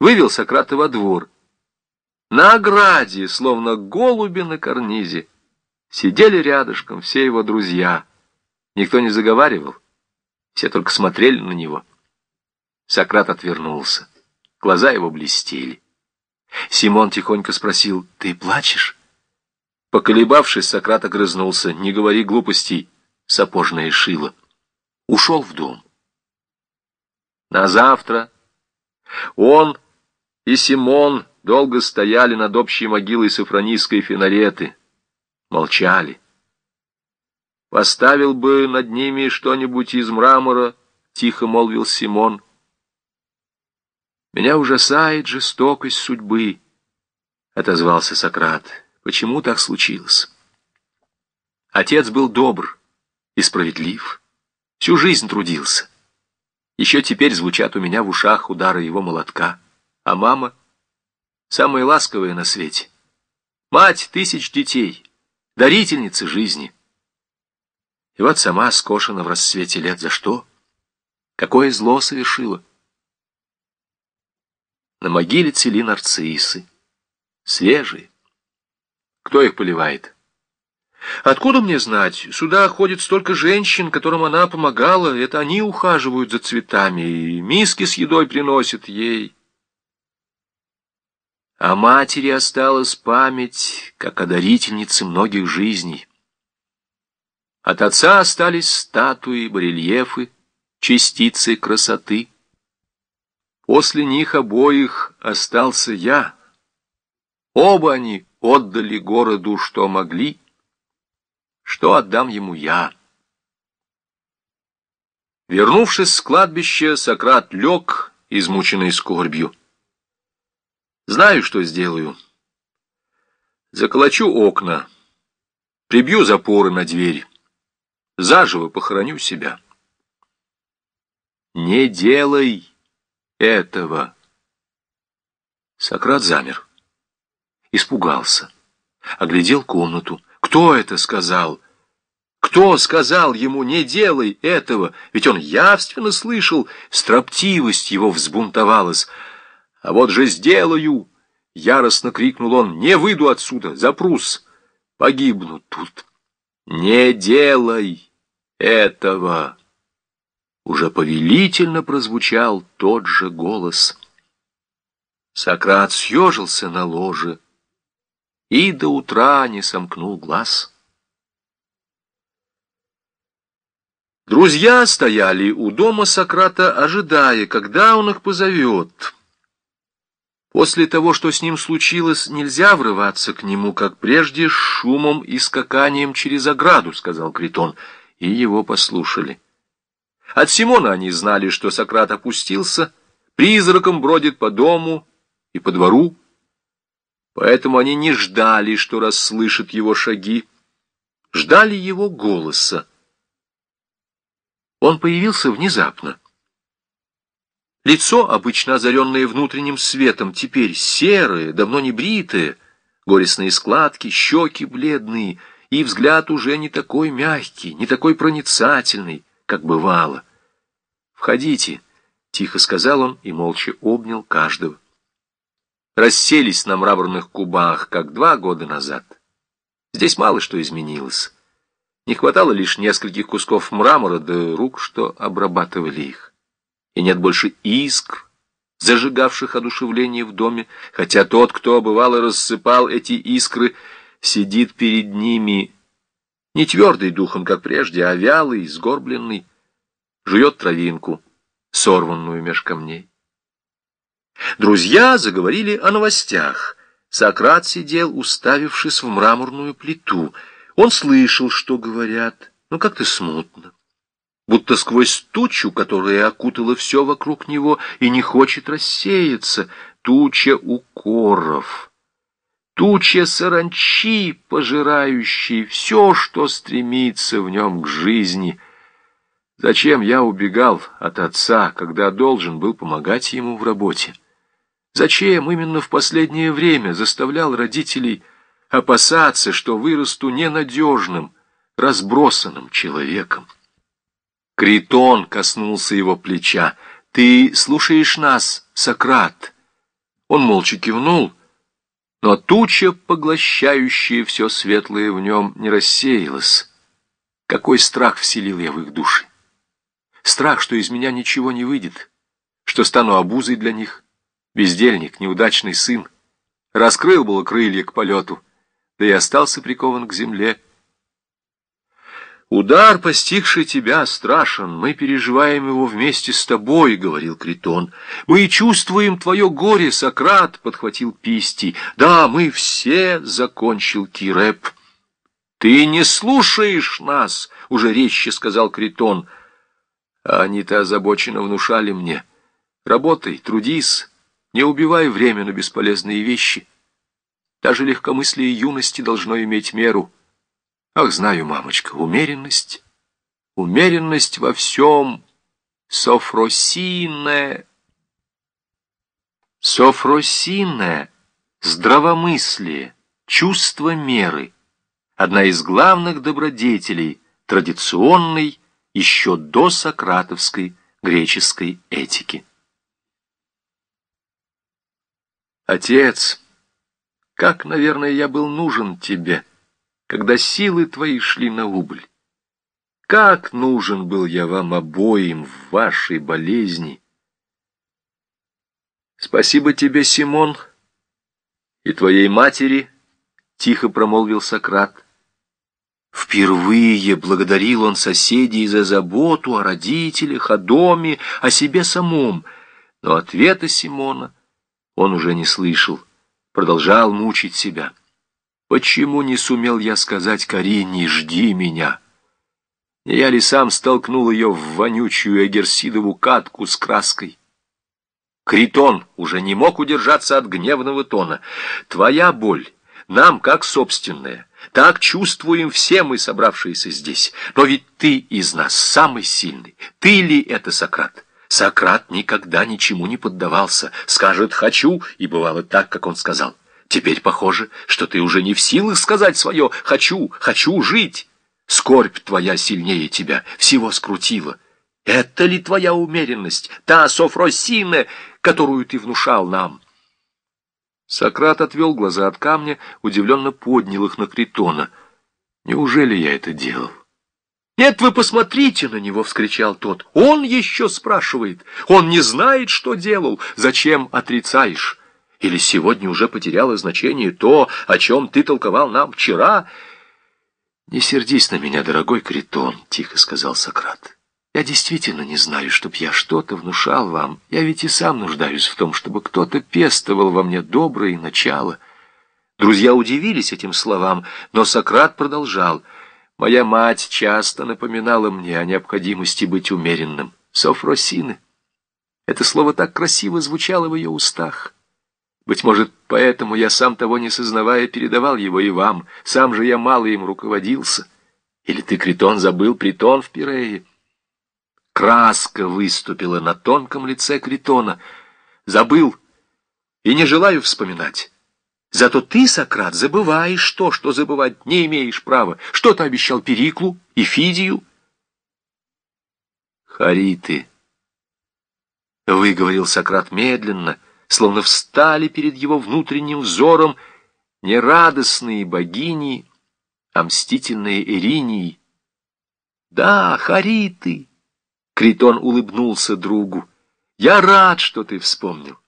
вывел Сократа во двор. На ограде, словно голуби на карнизе, сидели рядышком все его друзья. Никто не заговаривал, все только смотрели на него. Сократ отвернулся. Глаза его блестели. Симон тихонько спросил, «Ты плачешь?» Поколебавшись, Сократ огрызнулся, «Не говори глупостей, сапожное шило». Ушел в дом. На завтра он и Симон долго стояли над общей могилой Сафронийской Финареты, молчали. «Поставил бы над ними что-нибудь из мрамора», — тихо молвил Симон. «Меня ужасает жестокость судьбы», — отозвался Сократ. «Почему так случилось?» Отец был добр и справедлив, всю жизнь трудился. Еще теперь звучат у меня в ушах удары его молотка. А мама — самая ласковая на свете. Мать тысяч детей, дарительница жизни. И вот сама скошена в расцвете лет. За что? Какое зло совершила? На могиле цели нарциссы. Свежие. Кто их поливает? Откуда мне знать? Сюда ходит столько женщин, которым она помогала. Это они ухаживают за цветами и миски с едой приносят ей. А матери осталась память, как о дарительнице многих жизней. От отца остались статуи, барельефы, частицы красоты. После них обоих остался я. Оба они отдали городу, что могли, что отдам ему я. Вернувшись с кладбища, Сократ лег, измученный скорбью. Знаю, что сделаю. Заколочу окна, прибью запоры на дверь, заживо похороню себя. Не делай этого. Сократ замер. Испугался. Оглядел комнату. Кто это сказал? Кто сказал ему «не делай этого»? Ведь он явственно слышал, строптивость его взбунтовалась. «А вот же сделаю!» — яростно крикнул он. «Не выйду отсюда, запрус, погибну тут». «Не делай этого!» Уже повелительно прозвучал тот же голос. Сократ съежился на ложе и до утра не сомкнул глаз. Друзья стояли у дома Сократа, ожидая, когда он их позовет. После того, что с ним случилось, нельзя врываться к нему, как прежде, с шумом и скаканием через ограду, сказал Критон, и его послушали. От Симона они знали, что Сократ опустился, призраком бродит по дому и по двору, поэтому они не ждали, что расслышат его шаги, ждали его голоса. Он появился внезапно. Лицо, обычно озаренное внутренним светом, теперь серое, давно не бритое, горестные складки, щеки бледные, и взгляд уже не такой мягкий, не такой проницательный, как бывало. «Входите», — тихо сказал он и молча обнял каждого. Расселись на мраморных кубах, как два года назад. Здесь мало что изменилось. Не хватало лишь нескольких кусков мрамора да рук, что обрабатывали их. И нет больше искр, зажигавших одушевление в доме, хотя тот, кто бывало рассыпал эти искры, сидит перед ними не твердый духом, как прежде, а вялый, сгорбленный, жует травинку, сорванную меж камней. Друзья заговорили о новостях. Сократ сидел, уставившись в мраморную плиту. Он слышал, что говорят, но как-то смутно. Будто сквозь тучу, которая окутала все вокруг него и не хочет рассеяться, туча укоров. Туча саранчи, пожирающей все, что стремится в нем к жизни — Зачем я убегал от отца, когда должен был помогать ему в работе? Зачем именно в последнее время заставлял родителей опасаться, что вырасту ненадежным, разбросанным человеком? Критон коснулся его плеча. «Ты слушаешь нас, Сократ?» Он молча кивнул, но туча, поглощающая все светлое в нем, не рассеялась. Какой страх вселил я в их души! Страх, что из меня ничего не выйдет, что стану обузой для них, бездельник, неудачный сын. Раскрыл было крылья к полету, да и остался прикован к земле. «Удар, постигший тебя, страшен. Мы переживаем его вместе с тобой», — говорил Критон. «Мы чувствуем твое горе, Сократ», — подхватил Писти. «Да, мы все», — закончил Киреп. «Ты не слушаешь нас», — уже резче сказал Критон. Они-то озабоченно внушали мне. «Работай, трудись, не убивай время на бесполезные вещи. Даже легкомыслие юности должно иметь меру». Ах, знаю, мамочка, умеренность, умеренность во всем, софросине, софросине, здравомыслие, чувство меры, одна из главных добродетелей традиционной еще до сократовской греческой этики. Отец, как, наверное, я был нужен тебе, — когда силы твои шли на убыль. Как нужен был я вам обоим в вашей болезни! Спасибо тебе, Симон, и твоей матери, — тихо промолвил Сократ. Впервые благодарил он соседей за заботу о родителях, о доме, о себе самом, но ответа Симона он уже не слышал, продолжал мучить себя. Почему не сумел я сказать Карине «жди меня»? Я ли сам столкнул ее в вонючую эгерсидову катку с краской? Критон уже не мог удержаться от гневного тона. Твоя боль нам как собственная. Так чувствуем все мы, собравшиеся здесь. Но ведь ты из нас самый сильный. Ты ли это, Сократ? Сократ никогда ничему не поддавался. Скажет «хочу», и бывало так, как он сказал. Теперь похоже, что ты уже не в силах сказать свое «хочу, хочу жить». Скорбь твоя сильнее тебя, всего скрутила. Это ли твоя умеренность, та софросина, которую ты внушал нам?» Сократ отвел глаза от камня, удивленно поднял их на Критона. «Неужели я это делал?» «Нет, вы посмотрите на него!» — вскричал тот. «Он еще спрашивает! Он не знает, что делал! Зачем отрицаешь?» Или сегодня уже потеряло значение то, о чем ты толковал нам вчера? «Не сердись на меня, дорогой Критон», — тихо сказал Сократ. «Я действительно не знаю, чтоб я что-то внушал вам. Я ведь и сам нуждаюсь в том, чтобы кто-то пестовал во мне доброе начало». Друзья удивились этим словам, но Сократ продолжал. «Моя мать часто напоминала мне о необходимости быть умеренным. Софросины. Это слово так красиво звучало в ее устах». Быть может, поэтому я сам того не сознавая передавал его и вам. Сам же я мало им руководился. Или ты, Критон, забыл притон в Пирее? Краска выступила на тонком лице Критона. Забыл и не желаю вспоминать. Зато ты, Сократ, забываешь то, что забывать не имеешь права. Что ты обещал Периклу и Фидию? Хариты, — выговорил Сократ медленно, — словно встали перед его внутренним взором не радостные богини, а мстительные Иринии. «Да, Хариты!» — Критон улыбнулся другу. «Я рад, что ты вспомнил».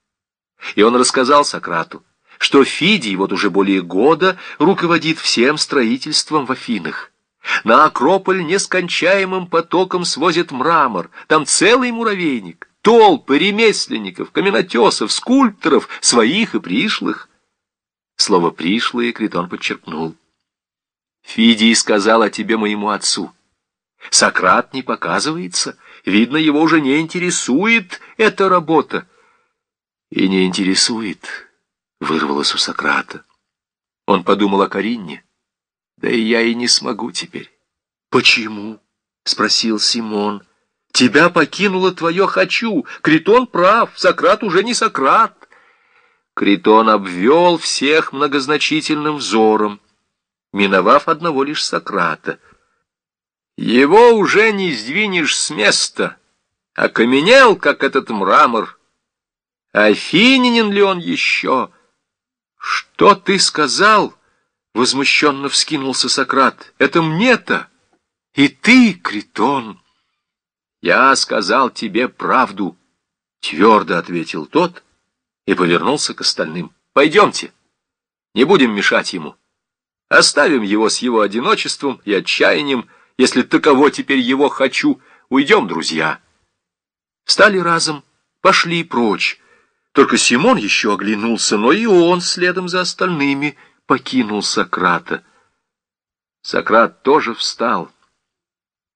И он рассказал Сократу, что Фидий вот уже более года руководит всем строительством в Афинах. На Акрополь нескончаемым потоком свозит мрамор, там целый муравейник толпы ремесленников, каменотесов, скульпторов, своих и пришлых. Слово «пришлые» Критон подчеркнул. Фидий сказал о тебе моему отцу. Сократ не показывается, видно, его уже не интересует эта работа. И не интересует, вырвалось у Сократа. Он подумал о Каринне. Да и я и не смогу теперь. Почему? Спросил Симон. Тебя покинуло твое «хочу». Критон прав, Сократ уже не Сократ. Критон обвел всех многозначительным взором, миновав одного лишь Сократа. Его уже не сдвинешь с места, окаменел, как этот мрамор. Афининин ли он еще? Что ты сказал? Возмущенно вскинулся Сократ. Это мне-то? И ты, Критон? Я сказал тебе правду, твердо ответил тот и повернулся к остальным. Пойдемте, не будем мешать ему. Оставим его с его одиночеством и отчаянием, если таково теперь его хочу. Уйдем, друзья. Стали разом, пошли прочь. Только Симон еще оглянулся, но и он, следом за остальными, покинул Сократа. Сократ тоже встал.